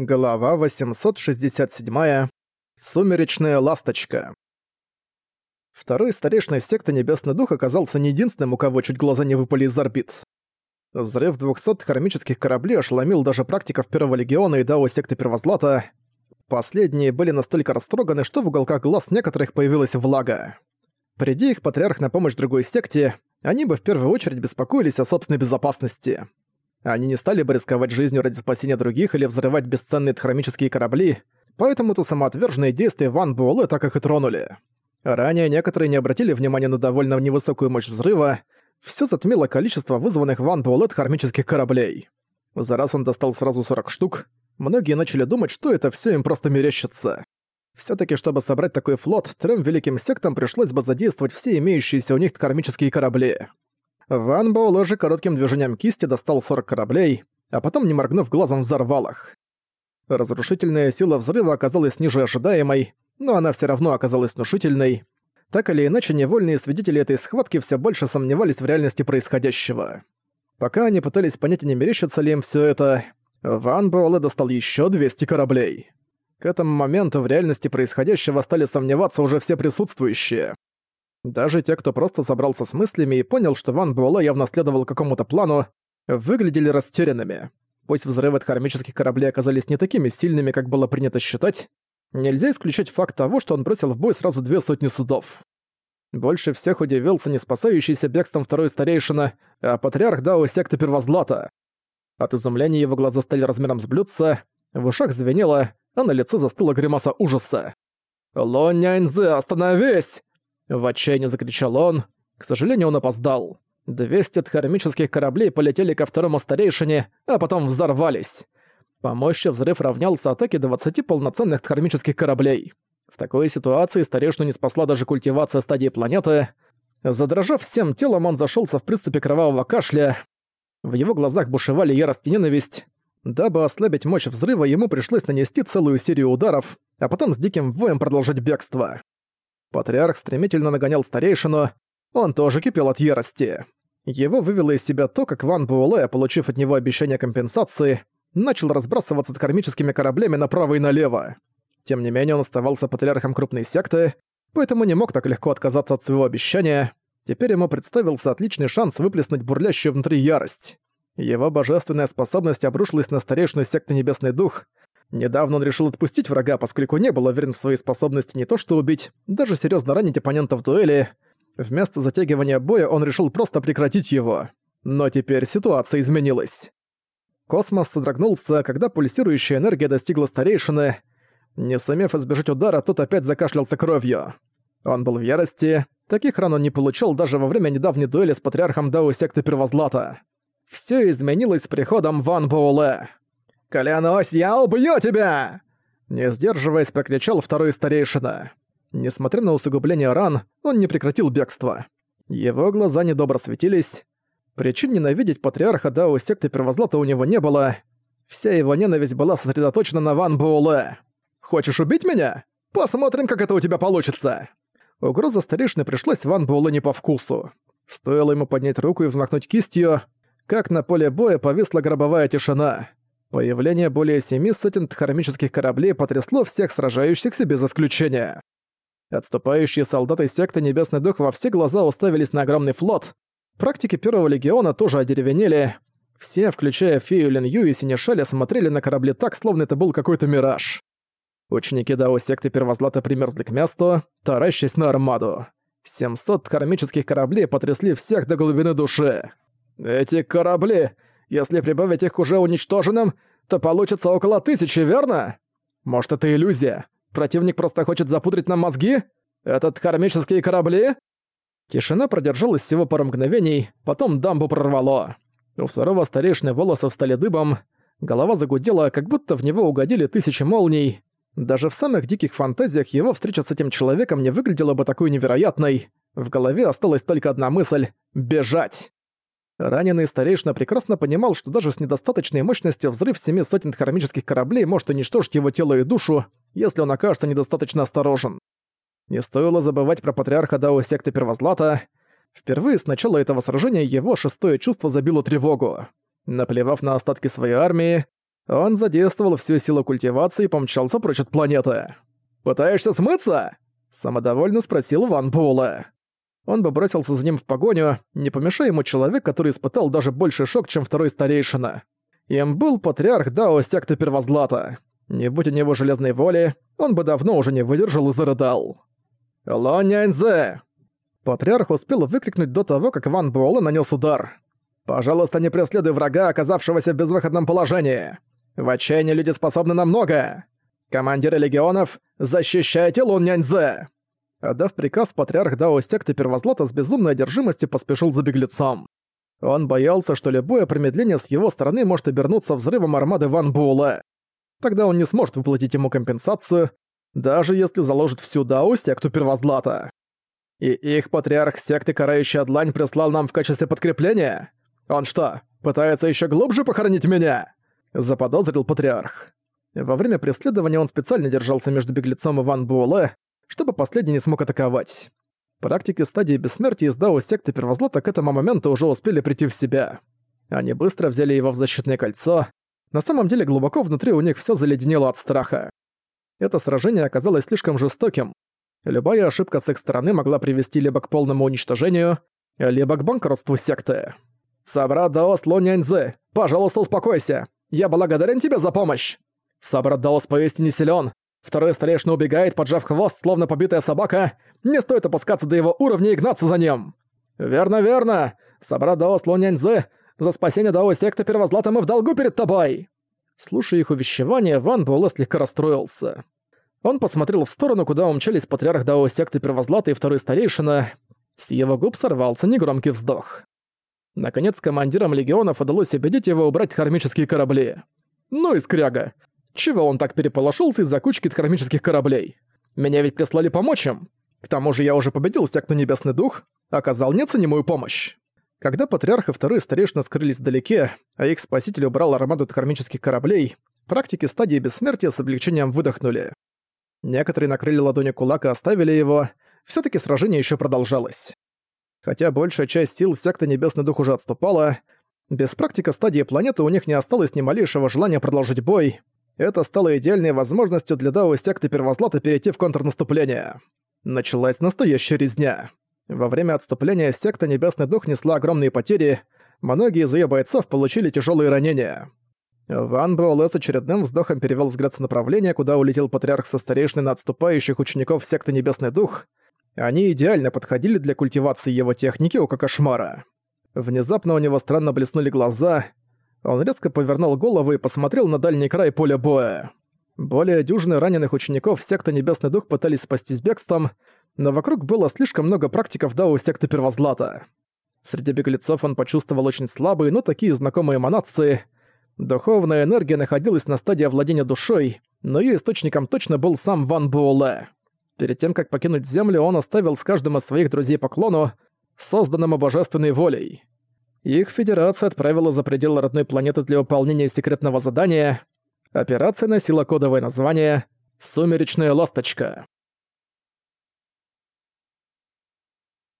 Глава 867. Сумеречная ласточка. Второй старейшина секты Небесный Дух оказался не единственным, у кого чуть глаза не выпали из орбит. Взрыв 200 хромических кораблей ошеломил даже практиков Первого Легиона и Дао секты Первозлата. Последние были настолько растроганы, что в уголках глаз некоторых появилась влага. Приди их патриарх на помощь другой секте, они бы в первую очередь беспокоились о собственной безопасности. Они не стали бы рисковать жизнью ради спасения других или взрывать бесценные хромические корабли, поэтому это самоотверженные действия Ван Буэлэ так их и тронули. Ранее некоторые не обратили внимания на довольно невысокую мощь взрыва, все затмило количество вызванных Ван Буэлэ хромических кораблей. За раз он достал сразу 40 штук, многие начали думать, что это все им просто мерещится. все таки чтобы собрать такой флот, трем великим сектам пришлось бы задействовать все имеющиеся у них кармические корабли. Ван Боуло же коротким движением кисти достал 40 кораблей, а потом, не моргнув глазом, взорвал их. Разрушительная сила взрыва оказалась ниже ожидаемой, но она все равно оказалась внушительной. Так или иначе, невольные свидетели этой схватки все больше сомневались в реальности происходящего. Пока они пытались понять, не мерещится ли им все это, Ван Буэлэ достал еще 200 кораблей. К этому моменту в реальности происходящего стали сомневаться уже все присутствующие. Даже те, кто просто собрался с мыслями и понял, что Ван Буэлэ явно следовал какому-то плану, выглядели растерянными. Пусть взрывы от кармических кораблей оказались не такими сильными, как было принято считать, нельзя исключить факт того, что он бросил в бой сразу две сотни судов. Больше всех удивился не спасающийся бегством второй старейшина, а патриарх Дао секты Первозлата. От изумления его глаза стали размером с блюдца, в ушах звенело, а на лице застыла гримаса ужаса. «Ло Няньзы, остановись!» В отчаянии закричал он. К сожалению, он опоздал. 200 кармических кораблей полетели ко второму старейшине, а потом взорвались. По мощи взрыв равнялся атаке 20 полноценных кармических кораблей. В такой ситуации старейшину не спасла даже культивация стадии планеты. Задрожав всем телом, он зашелся в приступе кровавого кашля. В его глазах бушевали ярость и ненависть. Дабы ослабить мощь взрыва, ему пришлось нанести целую серию ударов, а потом с диким воем продолжить бегство. Патриарх стремительно нагонял старейшину, он тоже кипел от ярости. Его вывело из себя то, как Ван Буэлэ, получив от него обещание компенсации, начал разбрасываться с кармическими кораблями направо и налево. Тем не менее, он оставался патриархом крупной секты, поэтому не мог так легко отказаться от своего обещания. Теперь ему представился отличный шанс выплеснуть бурлящую внутри ярость. Его божественная способность обрушилась на старейшину секты Небесный Дух, Недавно он решил отпустить врага, поскольку не был уверен в своей способности не то что убить, даже серьезно ранить оппонента в дуэли. Вместо затягивания боя он решил просто прекратить его. Но теперь ситуация изменилась. Космос содрогнулся, когда пульсирующая энергия достигла старейшины. Не сумев избежать удара, тот опять закашлялся кровью. Он был в ярости. Таких ран он не получал даже во время недавней дуэли с патриархом Дао секты Первозлата. Все изменилось с приходом Ван Боуле. «Клянусь, я убью тебя!» Не сдерживаясь, прокричал второй старейшина. Несмотря на усугубление ран, он не прекратил бегство. Его глаза недобро светились. Причин ненавидеть патриарха Дао секты Первозлата у него не было. Вся его ненависть была сосредоточена на Ван Буэлэ. «Хочешь убить меня? Посмотрим, как это у тебя получится!» Угроза старейшины пришлась Ван Буэлэ не по вкусу. Стоило ему поднять руку и взмахнуть кистью, как на поле боя повисла гробовая тишина. Появление более семи сотен тхарамических кораблей потрясло всех сражающихся без исключения. Отступающие солдаты секты Небесный Дух во все глаза уставились на огромный флот. Практики Первого Легиона тоже одеревенели. Все, включая Фею Линью и Синешаля, смотрели на корабли так, словно это был какой-то мираж. Ученики Дао секты Первозлата примерзли к месту, таращась на армаду. 700 кармических кораблей потрясли всех до глубины души. «Эти корабли! Если прибавить их уже уничтоженным, то получится около тысячи, верно? Может, это иллюзия? Противник просто хочет запудрить нам мозги? Этот кармические корабли?» Тишина продержалась всего пару мгновений, потом дамбу прорвало. У второго старейшины волосы встали дыбом, голова загудела, как будто в него угодили тысячи молний. Даже в самых диких фантазиях его встреча с этим человеком не выглядела бы такой невероятной. В голове осталась только одна мысль — бежать. Раненый старейшина прекрасно понимал, что даже с недостаточной мощностью взрыв семи сотен хромических кораблей может уничтожить его тело и душу, если он окажется недостаточно осторожен. Не стоило забывать про патриарха Дао секты Первозлата. Впервые с начала этого сражения его шестое чувство забило тревогу. Наплевав на остатки своей армии, Он задействовал всю силу культивации и помчался прочь от планеты. «Пытаешься смыться?» – самодовольно спросил Ван Буэлэ. Он бы бросился за ним в погоню, не помешая ему человек, который испытал даже больше шок, чем второй старейшина. Им был патриарх Дао секты Первозлата. Не будь у него железной воли, он бы давно уже не выдержал и зарыдал. «Ло Няньзе!» Патриарх успел выкрикнуть до того, как Ван Буэлэ нанес удар. «Пожалуйста, не преследуй врага, оказавшегося в безвыходном положении. В отчаянии люди способны на многое. Командиры легионов, защищайте Лун Няньзе!» Отдав приказ, патриарх Дао секты Первозлата с безумной одержимостью поспешил за беглецом. Он боялся, что любое промедление с его стороны может обернуться взрывом армады Ван Буэлэ. Тогда он не сможет выплатить ему компенсацию, даже если заложит всю Дао секту Первозлата. И их патриарх секты Карающая Длань прислал нам в качестве подкрепления? Он что, пытается еще глубже похоронить меня?» Заподозрил патриарх. Во время преследования он специально держался между беглецом и Ван Буэлэ, чтобы последний не смог атаковать. Практики стадии бессмертия из Дао секты Первозлата к этому моменту уже успели прийти в себя. Они быстро взяли его в защитное кольцо. На самом деле глубоко внутри у них все заледенело от страха. Это сражение оказалось слишком жестоким. Любая ошибка с их стороны могла привести либо к полному уничтожению, либо к банкротству секты. «Собрат Даос Луняньзы, пожалуйста, успокойся! Я благодарен тебе за помощь!» «Собрат Даос поистине силен, Второй старейшина убегает, поджав хвост, словно побитая собака. Не стоит опускаться до его уровня и гнаться за ним. Верно, верно. Собрат Дао Слоняньзы, за спасение Дао секты Первозлата мы в долгу перед тобой. Слушая их увещевания, Ван Буэлэ слегка расстроился. Он посмотрел в сторону, куда умчались патриарх Дао секты Первозлата и второй старейшина. С его губ сорвался негромкий вздох. Наконец, командирам легионов удалось убедить его убрать кармические корабли. Ну и скряга. Чего он так переполошился из-за кучки кармических кораблей? Меня ведь прислали помочь им. К тому же я уже победил секту Небесный Дух, оказал неоценимую помощь. Когда Патриарх и вторые старейшины скрылись вдалеке, а их спаситель убрал армаду кармических кораблей, практики стадии бессмертия с облегчением выдохнули. Некоторые накрыли ладони кулак и оставили его, все таки сражение еще продолжалось. Хотя большая часть сил секты Небесный Дух уже отступала, без практика стадии планеты у них не осталось ни малейшего желания продолжить бой, это стало идеальной возможностью для Дао секты Первозлата перейти в контрнаступление. Началась настоящая резня. Во время отступления секта Небесный Дух несла огромные потери, многие из её бойцов получили тяжелые ранения. Ван Буэлэ с очередным вздохом перевел взгляд с направления, куда улетел патриарх со старейшиной на отступающих учеников секты Небесный Дух. Они идеально подходили для культивации его техники Ока Кошмара. Внезапно у него странно блеснули глаза, он резко повернул голову и посмотрел на дальний край поля боя. Более дюжины раненых учеников секты Небесный Дух пытались спастись бегством, но вокруг было слишком много практиков Дао секты Первозлата. Среди беглецов он почувствовал очень слабые, но такие знакомые эманации. Духовная энергия находилась на стадии овладения душой, но ее источником точно был сам Ван Буэлэ. Перед тем, как покинуть Землю, он оставил с каждым из своих друзей поклону, созданному божественной волей. Их Федерация отправила за пределы родной планеты для выполнения секретного задания. Операция носила кодовое название «Сумеречная ласточка».